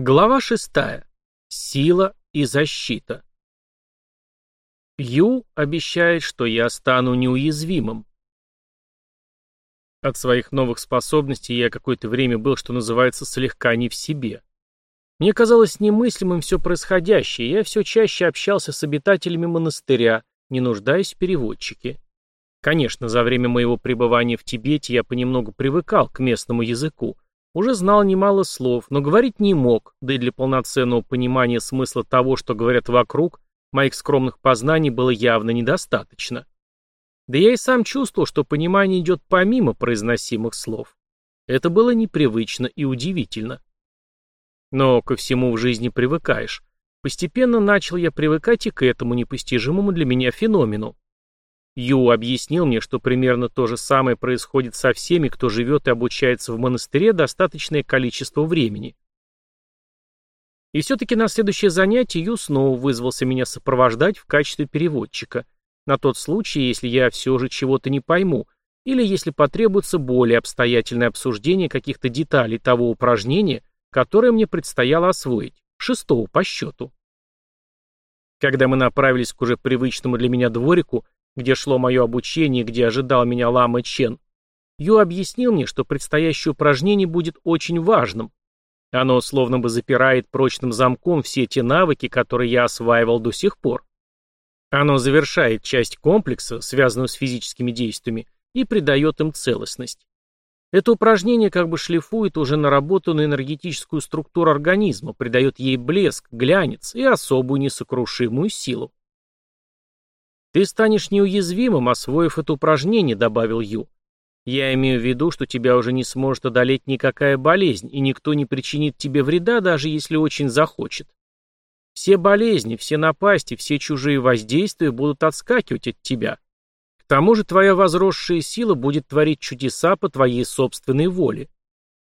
Глава шестая. Сила и защита. Ю обещает, что я стану неуязвимым. От своих новых способностей я какое-то время был, что называется, слегка не в себе. Мне казалось немыслимым все происходящее, я все чаще общался с обитателями монастыря, не нуждаясь в переводчике. Конечно, за время моего пребывания в Тибете я понемногу привыкал к местному языку, уже знал немало слов, но говорить не мог, да и для полноценного понимания смысла того, что говорят вокруг, моих скромных познаний было явно недостаточно. Да я и сам чувствовал, что понимание идет помимо произносимых слов. Это было непривычно и удивительно. Но ко всему в жизни привыкаешь. Постепенно начал я привыкать и к этому непостижимому для меня феномену. Ю объяснил мне, что примерно то же самое происходит со всеми, кто живет и обучается в монастыре достаточное количество времени. И все-таки на следующее занятие Ю снова вызвался меня сопровождать в качестве переводчика, на тот случай, если я все же чего-то не пойму, или если потребуется более обстоятельное обсуждение каких-то деталей того упражнения, которое мне предстояло освоить, шестого по счету. Когда мы направились к уже привычному для меня дворику, где шло мое обучение, где ожидал меня Лама Чен, Ю объяснил мне, что предстоящее упражнение будет очень важным. Оно словно бы запирает прочным замком все те навыки, которые я осваивал до сих пор. Оно завершает часть комплекса, связанную с физическими действиями, и придает им целостность. Это упражнение как бы шлифует уже наработанную энергетическую структуру организма, придает ей блеск, глянец и особую несокрушимую силу. «Ты станешь неуязвимым, освоив это упражнение», — добавил Ю. «Я имею в виду, что тебя уже не сможет одолеть никакая болезнь, и никто не причинит тебе вреда, даже если очень захочет. Все болезни, все напасти, все чужие воздействия будут отскакивать от тебя. К тому же твоя возросшая сила будет творить чудеса по твоей собственной воле.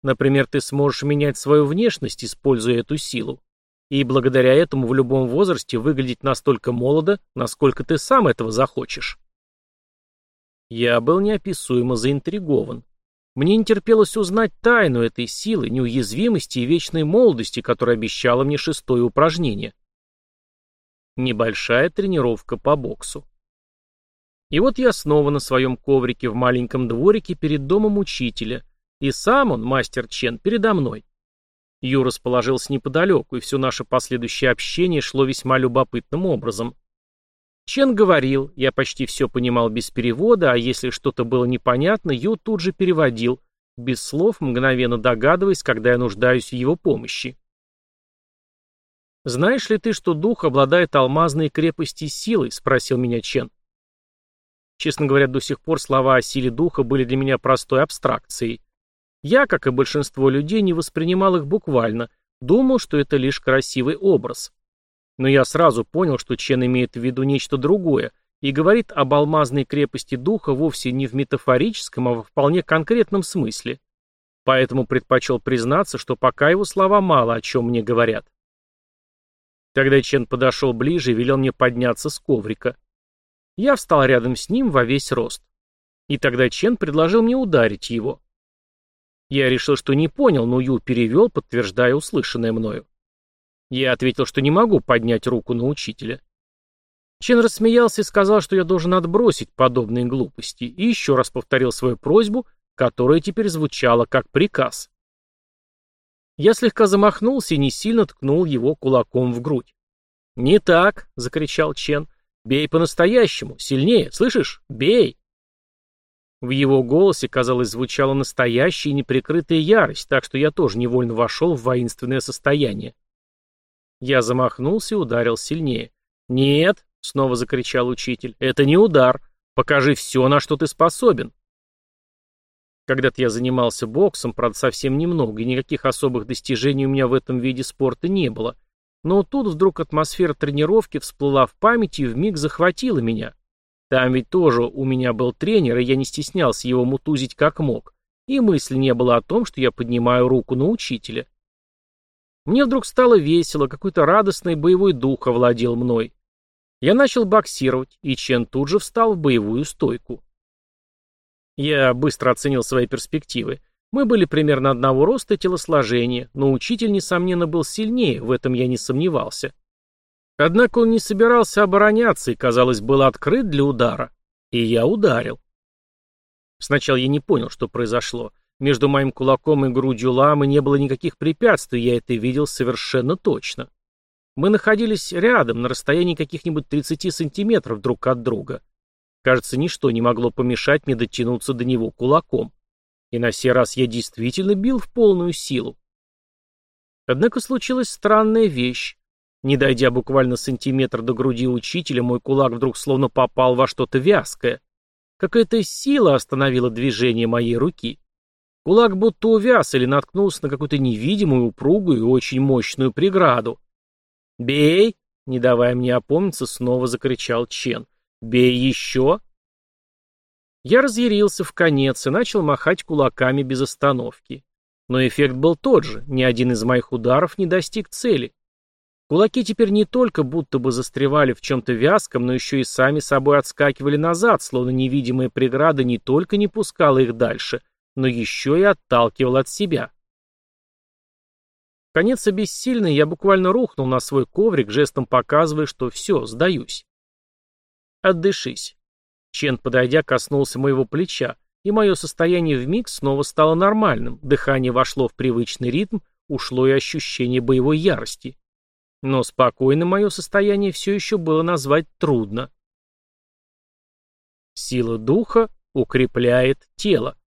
Например, ты сможешь менять свою внешность, используя эту силу и благодаря этому в любом возрасте выглядеть настолько молодо, насколько ты сам этого захочешь. Я был неописуемо заинтригован. Мне не терпелось узнать тайну этой силы, неуязвимости и вечной молодости, которая обещала мне шестое упражнение. Небольшая тренировка по боксу. И вот я снова на своем коврике в маленьком дворике перед домом учителя, и сам он, мастер Чен, передо мной. Ю расположился неподалеку, и все наше последующее общение шло весьма любопытным образом. Чен говорил, я почти все понимал без перевода, а если что-то было непонятно, Ю тут же переводил, без слов, мгновенно догадываясь, когда я нуждаюсь в его помощи. «Знаешь ли ты, что дух обладает алмазной крепости силой?» — спросил меня Чен. Честно говоря, до сих пор слова о силе духа были для меня простой абстракцией. Я, как и большинство людей, не воспринимал их буквально, думал, что это лишь красивый образ. Но я сразу понял, что Чен имеет в виду нечто другое и говорит об алмазной крепости духа вовсе не в метафорическом, а в вполне конкретном смысле. Поэтому предпочел признаться, что пока его слова мало о чем мне говорят. Тогда Чен подошел ближе и велел мне подняться с коврика. Я встал рядом с ним во весь рост. И тогда Чен предложил мне ударить его. Я решил, что не понял, но Ю перевел, подтверждая услышанное мною. Я ответил, что не могу поднять руку на учителя. Чен рассмеялся и сказал, что я должен отбросить подобные глупости, и еще раз повторил свою просьбу, которая теперь звучала как приказ. Я слегка замахнулся и не сильно ткнул его кулаком в грудь. «Не так!» — закричал Чен. «Бей по-настоящему! Сильнее! Слышишь? Бей!» В его голосе, казалось, звучала настоящая и неприкрытая ярость, так что я тоже невольно вошел в воинственное состояние. Я замахнулся и ударил сильнее. «Нет!» — снова закричал учитель. «Это не удар. Покажи все, на что ты способен». Когда-то я занимался боксом, правда, совсем немного, и никаких особых достижений у меня в этом виде спорта не было. Но тут вдруг атмосфера тренировки всплыла в памяти и вмиг захватила меня. Там ведь тоже у меня был тренер, и я не стеснялся его мутузить как мог. И мысли не было о том, что я поднимаю руку на учителя. Мне вдруг стало весело, какой-то радостный боевой дух овладел мной. Я начал боксировать, и Чен тут же встал в боевую стойку. Я быстро оценил свои перспективы. Мы были примерно одного роста и телосложения, но учитель, несомненно, был сильнее, в этом я не сомневался. Однако он не собирался обороняться и, казалось, был открыт для удара. И я ударил. Сначала я не понял, что произошло. Между моим кулаком и грудью ламы не было никаких препятствий, я это видел совершенно точно. Мы находились рядом, на расстоянии каких-нибудь 30 сантиметров друг от друга. Кажется, ничто не могло помешать мне дотянуться до него кулаком. И на сей раз я действительно бил в полную силу. Однако случилась странная вещь. Не дойдя буквально сантиметр до груди учителя, мой кулак вдруг словно попал во что-то вязкое. Какая-то сила остановила движение моей руки. Кулак будто увяз или наткнулся на какую-то невидимую, упругую и очень мощную преграду. «Бей!» — не давая мне опомниться, снова закричал Чен. «Бей еще!» Я разъярился в конец и начал махать кулаками без остановки. Но эффект был тот же, ни один из моих ударов не достиг цели. Кулаки теперь не только будто бы застревали в чем-то вязком, но еще и сами собой отскакивали назад, словно невидимая преграда не только не пускала их дальше, но еще и отталкивала от себя. Конец обессильный, я буквально рухнул на свой коврик, жестом показывая, что все, сдаюсь. Отдышись. Чен, подойдя, коснулся моего плеча, и мое состояние вмиг снова стало нормальным, дыхание вошло в привычный ритм, ушло и ощущение боевой ярости. Но спокойно мое состояние все еще было назвать трудно. Сила духа укрепляет тело.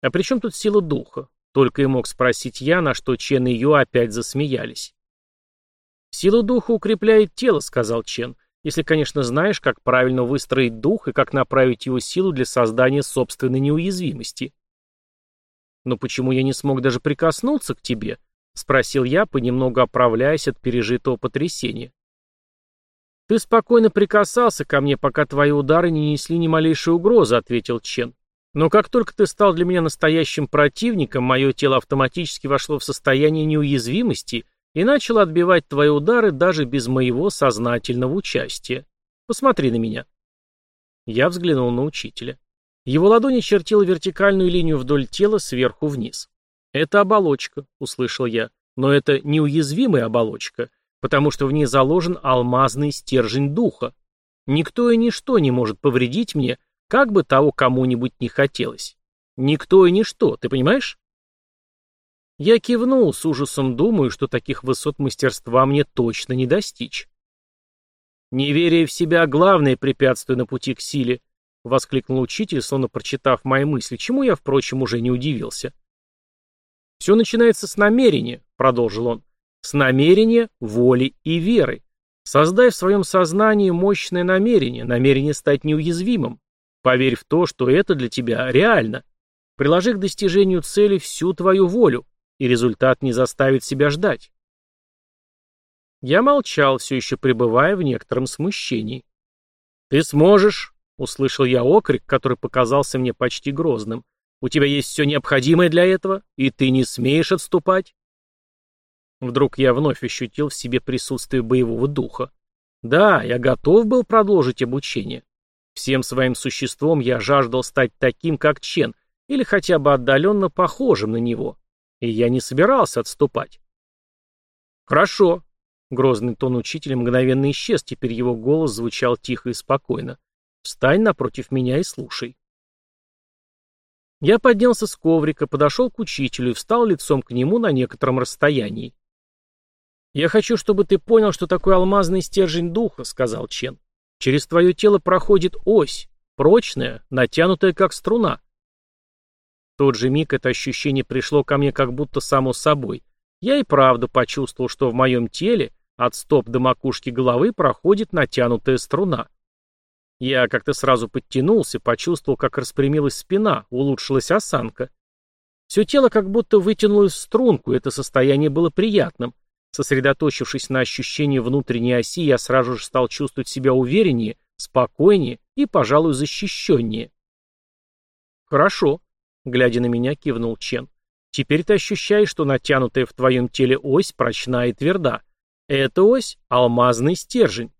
А при чем тут сила духа? Только и мог спросить я, на что Чен и Ю опять засмеялись. «Сила духа укрепляет тело», — сказал Чен, «если, конечно, знаешь, как правильно выстроить дух и как направить его силу для создания собственной неуязвимости». «Но почему я не смог даже прикоснуться к тебе?» — спросил я, понемногу оправляясь от пережитого потрясения. «Ты спокойно прикасался ко мне, пока твои удары не несли ни малейшей угрозы», — ответил Чен. «Но как только ты стал для меня настоящим противником, мое тело автоматически вошло в состояние неуязвимости и начало отбивать твои удары даже без моего сознательного участия. Посмотри на меня». Я взглянул на учителя. Его ладонь очертила вертикальную линию вдоль тела сверху вниз. «Это оболочка», — услышал я. «Но это неуязвимая оболочка, потому что в ней заложен алмазный стержень духа. Никто и ничто не может повредить мне, как бы того кому-нибудь не хотелось. Никто и ничто, ты понимаешь?» Я кивнул, с ужасом думаю, что таких высот мастерства мне точно не достичь. «Неверие в себя — главное препятствие на пути к силе», — воскликнул учитель, словно прочитав мои мысли, чему я, впрочем, уже не удивился. «Все начинается с намерения», — продолжил он. «С намерения, воли и веры. Создай в своем сознании мощное намерение, намерение стать неуязвимым. Поверь в то, что это для тебя реально. Приложи к достижению цели всю твою волю, и результат не заставит себя ждать». Я молчал, все еще пребывая в некотором смущении. «Ты сможешь!» — услышал я окрик, который показался мне почти грозным. У тебя есть все необходимое для этого, и ты не смеешь отступать?» Вдруг я вновь ощутил в себе присутствие боевого духа. Да, я готов был продолжить обучение. Всем своим существом я жаждал стать таким, как Чен, или хотя бы отдаленно похожим на него. И я не собирался отступать. «Хорошо», — грозный тон учителя мгновенно исчез, теперь его голос звучал тихо и спокойно. «Встань напротив меня и слушай». Я поднялся с коврика, подошел к учителю и встал лицом к нему на некотором расстоянии. «Я хочу, чтобы ты понял, что такое алмазный стержень духа», — сказал Чен. «Через твое тело проходит ось, прочная, натянутая как струна». В тот же миг это ощущение пришло ко мне как будто само собой. Я и правда почувствовал, что в моем теле от стоп до макушки головы проходит натянутая струна. Я как-то сразу подтянулся, почувствовал, как распрямилась спина, улучшилась осанка. Все тело как будто вытянулось в струнку, это состояние было приятным. Сосредоточившись на ощущении внутренней оси, я сразу же стал чувствовать себя увереннее, спокойнее и, пожалуй, защищеннее. «Хорошо», — глядя на меня, кивнул Чен. «Теперь ты ощущаешь, что натянутая в твоем теле ось прочна и тверда. Эта ось — алмазный стержень.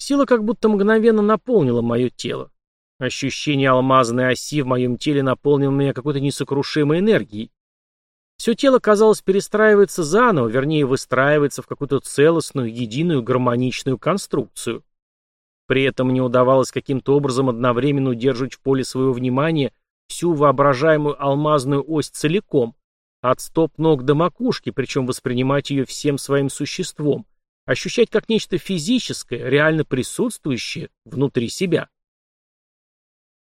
Сила как будто мгновенно наполнила мое тело. Ощущение алмазной оси в моем теле наполнило меня какой-то несокрушимой энергией. Все тело, казалось, перестраивается заново, вернее, выстраивается в какую-то целостную, единую, гармоничную конструкцию. При этом мне удавалось каким-то образом одновременно удерживать в поле своего внимания всю воображаемую алмазную ось целиком, от стоп ног до макушки, причем воспринимать ее всем своим существом, ощущать как нечто физическое, реально присутствующее внутри себя.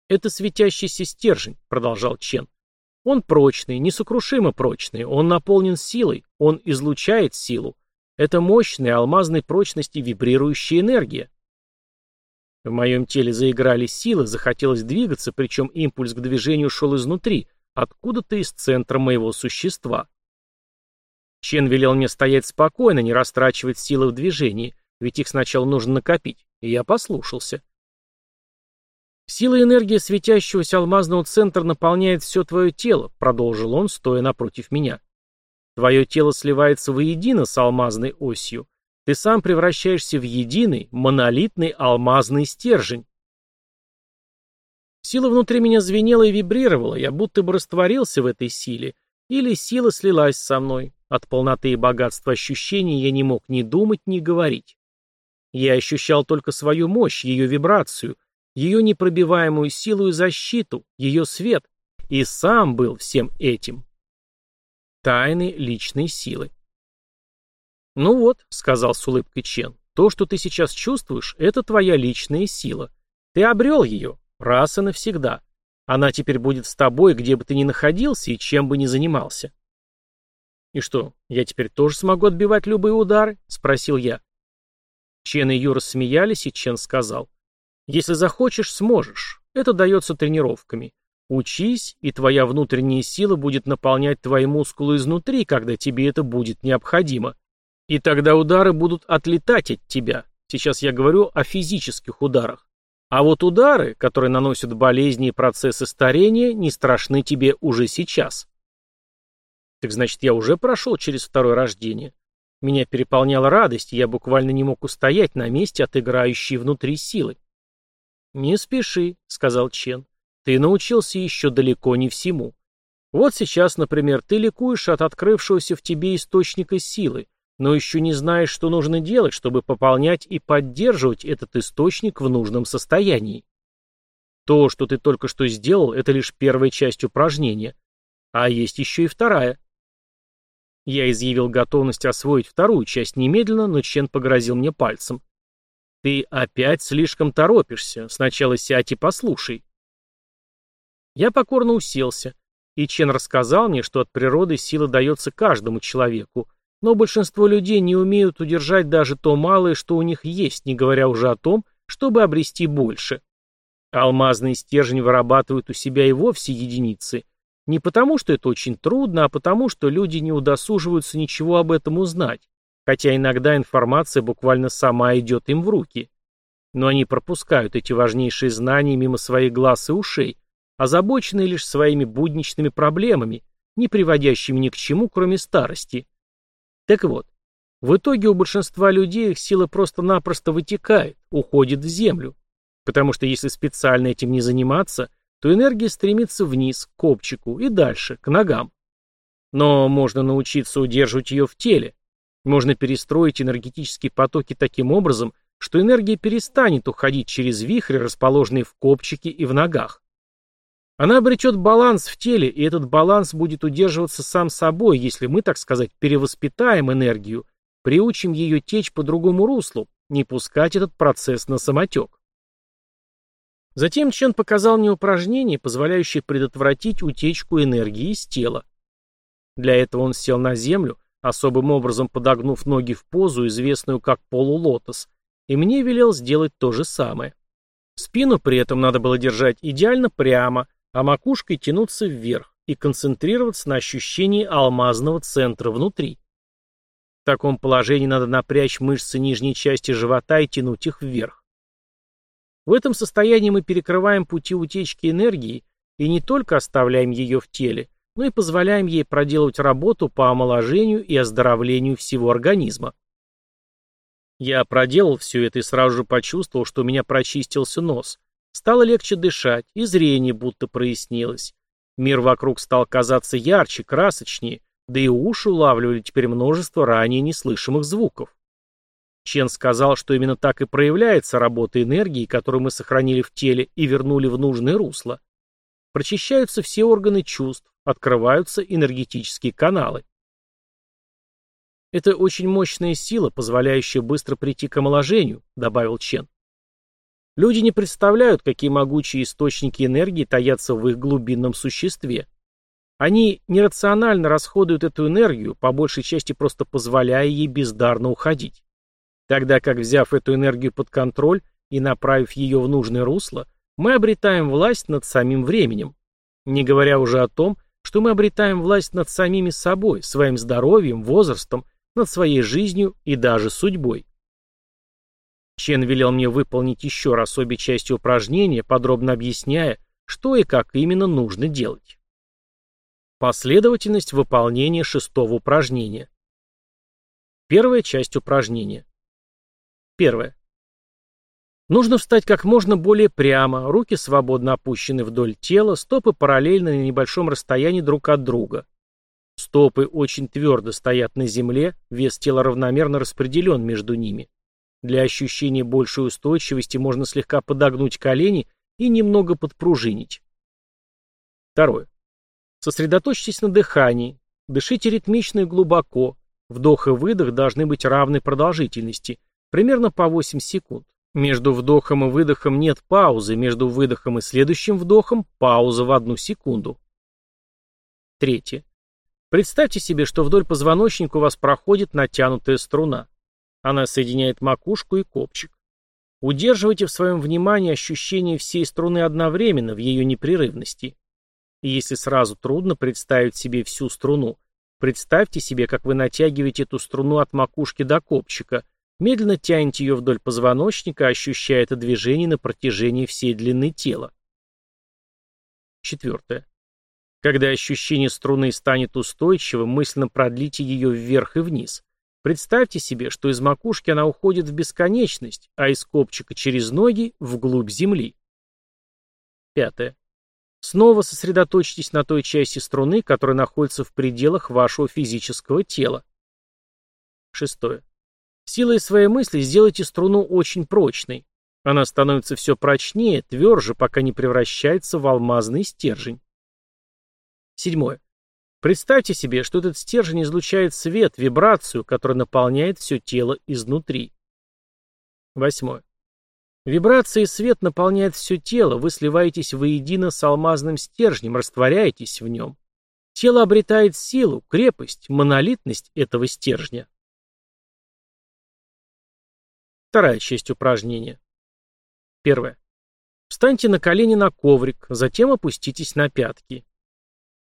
«Это светящийся стержень», — продолжал Чен. «Он прочный, несокрушимо прочный, он наполнен силой, он излучает силу. Это мощная, алмазной прочности вибрирующая энергия. В моем теле заиграли силы, захотелось двигаться, причем импульс к движению шел изнутри, откуда-то из центра моего существа. Чен велел мне стоять спокойно, не растрачивать силы в движении, ведь их сначала нужно накопить, и я послушался. «Сила и энергия светящегося алмазного центра наполняет все твое тело», продолжил он, стоя напротив меня. «Твое тело сливается воедино с алмазной осью, ты сам превращаешься в единый, монолитный алмазный стержень. Сила внутри меня звенела и вибрировала, я будто бы растворился в этой силе, или сила слилась со мной. От полноты и богатства ощущений я не мог ни думать, ни говорить. Я ощущал только свою мощь, ее вибрацию, ее непробиваемую силу и защиту, ее свет, и сам был всем этим. Тайны личной силы. «Ну вот», — сказал с улыбкой Чен, — «то, что ты сейчас чувствуешь, это твоя личная сила. Ты обрел ее, раз и навсегда. Она теперь будет с тобой, где бы ты ни находился и чем бы ни занимался». «И что, я теперь тоже смогу отбивать любые удары?» — спросил я. Чен и Юра смеялись, и Чен сказал, «Если захочешь, сможешь. Это дается тренировками. Учись, и твоя внутренняя сила будет наполнять твои мускулы изнутри, когда тебе это будет необходимо. И тогда удары будут отлетать от тебя. Сейчас я говорю о физических ударах. А вот удары, которые наносят болезни и процессы старения, не страшны тебе уже сейчас. Так значит, я уже прошел через второе рождение. Меня переполняла радость, и я буквально не мог устоять на месте от играющей внутри силы. «Не спеши», — сказал Чен. «Ты научился еще далеко не всему. Вот сейчас, например, ты ликуешь от открывшегося в тебе источника силы, но еще не знаешь, что нужно делать, чтобы пополнять и поддерживать этот источник в нужном состоянии. То, что ты только что сделал, это лишь первая часть упражнения. А есть еще и вторая. Я изъявил готовность освоить вторую часть немедленно, но Чен погрозил мне пальцем. Ты опять слишком торопишься. Сначала сядь и послушай. Я покорно уселся, и Чен рассказал мне, что от природы сила дается каждому человеку, но большинство людей не умеют удержать даже то малое, что у них есть, не говоря уже о том, чтобы обрести больше. Алмазный стержень вырабатывают у себя и вовсе единицы. Не потому, что это очень трудно, а потому, что люди не удосуживаются ничего об этом узнать, хотя иногда информация буквально сама идет им в руки. Но они пропускают эти важнейшие знания мимо своих глаз и ушей, озабоченные лишь своими будничными проблемами, не приводящими ни к чему, кроме старости. Так вот, в итоге у большинства людей их сила просто-напросто вытекает, уходит в землю. Потому что если специально этим не заниматься, то энергия стремится вниз, к копчику и дальше, к ногам. Но можно научиться удерживать ее в теле. Можно перестроить энергетические потоки таким образом, что энергия перестанет уходить через вихрь, расположенный в копчике и в ногах. Она обретет баланс в теле, и этот баланс будет удерживаться сам собой, если мы, так сказать, перевоспитаем энергию, приучим ее течь по другому руслу, не пускать этот процесс на самотек. Затем Чен показал мне упражнение, позволяющее предотвратить утечку энергии из тела. Для этого он сел на землю, особым образом подогнув ноги в позу, известную как полулотос, и мне велел сделать то же самое. Спину при этом надо было держать идеально прямо, а макушкой тянуться вверх и концентрироваться на ощущении алмазного центра внутри. В таком положении надо напрячь мышцы нижней части живота и тянуть их вверх. В этом состоянии мы перекрываем пути утечки энергии и не только оставляем ее в теле, но и позволяем ей проделать работу по омоложению и оздоровлению всего организма. Я проделал все это и сразу же почувствовал, что у меня прочистился нос, Стало легче дышать, и зрение будто прояснилось. Мир вокруг стал казаться ярче, красочнее, да и уши улавливали теперь множество ранее неслышимых звуков. Чен сказал, что именно так и проявляется работа энергии, которую мы сохранили в теле и вернули в нужное русло. Прочищаются все органы чувств, открываются энергетические каналы. Это очень мощная сила, позволяющая быстро прийти к омоложению, добавил Чен. Люди не представляют, какие могучие источники энергии таятся в их глубинном существе. Они нерационально расходуют эту энергию, по большей части просто позволяя ей бездарно уходить. Тогда как, взяв эту энергию под контроль и направив ее в нужное русло, мы обретаем власть над самим временем. Не говоря уже о том, что мы обретаем власть над самими собой, своим здоровьем, возрастом, над своей жизнью и даже судьбой. Чен велел мне выполнить еще раз обе части упражнения, подробно объясняя, что и как именно нужно делать. Последовательность выполнения шестого упражнения. Первая часть упражнения. Первое. Нужно встать как можно более прямо, руки свободно опущены вдоль тела, стопы параллельно на небольшом расстоянии друг от друга. Стопы очень твердо стоят на земле, вес тела равномерно распределен между ними. Для ощущения большей устойчивости можно слегка подогнуть колени и немного подпружинить. Второе. Сосредоточьтесь на дыхании. Дышите ритмично и глубоко. Вдох и выдох должны быть равной продолжительности, примерно по 8 секунд. Между вдохом и выдохом нет паузы, между выдохом и следующим вдохом пауза в одну секунду. Третье. Представьте себе, что вдоль позвоночника у вас проходит натянутая струна. Она соединяет макушку и копчик. Удерживайте в своем внимании ощущение всей струны одновременно в ее непрерывности. И если сразу трудно представить себе всю струну, представьте себе, как вы натягиваете эту струну от макушки до копчика, медленно тянете ее вдоль позвоночника, ощущая это движение на протяжении всей длины тела. Четвертое. Когда ощущение струны станет устойчивым, мысленно продлите ее вверх и вниз. Представьте себе, что из макушки она уходит в бесконечность, а из копчика через ноги – вглубь земли. Пятое. Снова сосредоточьтесь на той части струны, которая находится в пределах вашего физического тела. Шестое. Силой своей мысли сделайте струну очень прочной. Она становится все прочнее, тверже, пока не превращается в алмазный стержень. Седьмое. Представьте себе, что этот стержень излучает свет, вибрацию, которая наполняет все тело изнутри. Восьмое. Вибрация и свет наполняют все тело, вы сливаетесь воедино с алмазным стержнем, растворяетесь в нем. Тело обретает силу, крепость, монолитность этого стержня. Вторая часть упражнения. Первое. Встаньте на колени на коврик, затем опуститесь на пятки.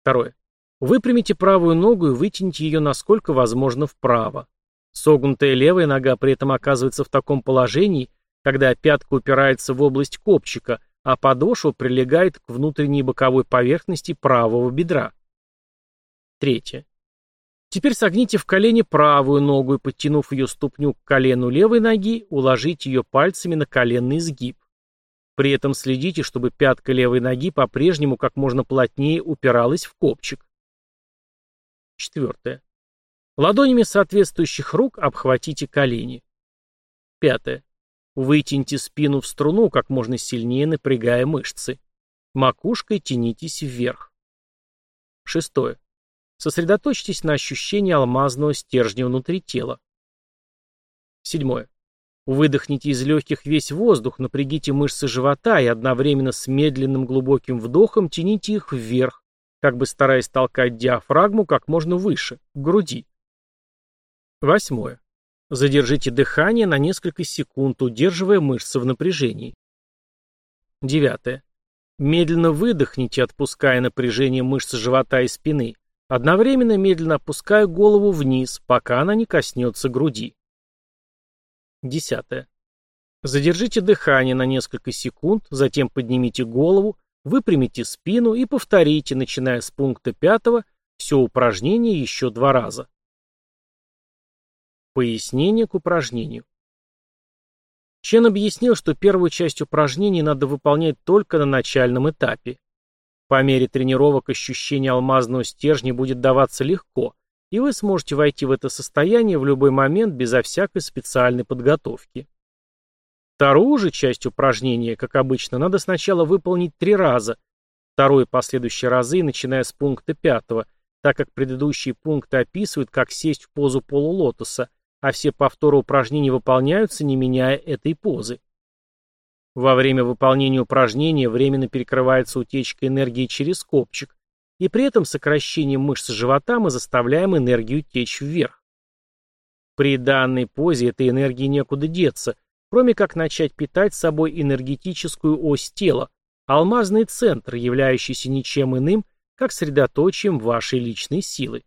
Второе. Выпрямите правую ногу и вытяните ее насколько возможно вправо. Согнутая левая нога при этом оказывается в таком положении, когда пятка упирается в область копчика, а подошва прилегает к внутренней боковой поверхности правого бедра. Третье. Теперь согните в колени правую ногу и, подтянув ее ступню к колену левой ноги, уложите ее пальцами на коленный сгиб. При этом следите, чтобы пятка левой ноги по-прежнему как можно плотнее упиралась в копчик. Четвертое. Ладонями соответствующих рук обхватите колени. Пятое. Вытяните спину в струну, как можно сильнее напрягая мышцы. Макушкой тянитесь вверх. Шестое. Сосредоточьтесь на ощущении алмазного стержня внутри тела. Седьмое. Выдохните из легких весь воздух, напрягите мышцы живота и одновременно с медленным глубоким вдохом тяните их вверх, как бы стараясь толкать диафрагму как можно выше, к груди. Восьмое. Задержите дыхание на несколько секунд, удерживая мышцы в напряжении. Девятое. Медленно выдохните, отпуская напряжение мышц живота и спины, одновременно медленно опуская голову вниз, пока она не коснется груди. Десятое. Задержите дыхание на несколько секунд, затем поднимите голову, Выпрямите спину и повторите, начиная с пункта пятого, все упражнение еще два раза. Пояснение к упражнению. Чен объяснил, что первую часть упражнений надо выполнять только на начальном этапе. По мере тренировок ощущение алмазного стержня будет даваться легко, и вы сможете войти в это состояние в любой момент безо всякой специальной подготовки. Вторую же часть упражнения, как обычно, надо сначала выполнить три раза, второй и последующие разы, начиная с пункта пятого, так как предыдущие пункты описывают, как сесть в позу полулотоса, а все повторы упражнений выполняются, не меняя этой позы. Во время выполнения упражнения временно перекрывается утечка энергии через копчик, и при этом сокращением мышц живота мы заставляем энергию течь вверх. При данной позе этой энергии некуда деться, кроме как начать питать собой энергетическую ось тела, алмазный центр, являющийся ничем иным, как средоточием вашей личной силы.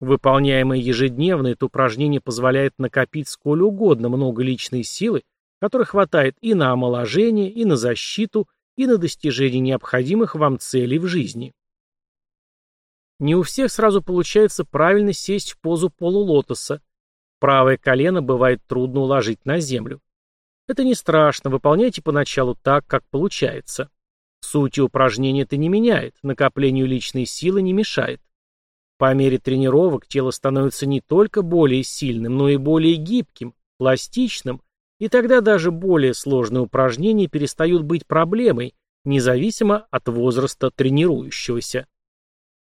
Выполняемое ежедневно, это упражнение позволяет накопить сколь угодно много личной силы, которой хватает и на омоложение, и на защиту, и на достижение необходимых вам целей в жизни. Не у всех сразу получается правильно сесть в позу полулотоса. Правое колено бывает трудно уложить на землю. Это не страшно, выполняйте поначалу так, как получается. Суть упражнения это не меняет, накоплению личной силы не мешает. По мере тренировок тело становится не только более сильным, но и более гибким, пластичным, и тогда даже более сложные упражнения перестают быть проблемой, независимо от возраста тренирующегося.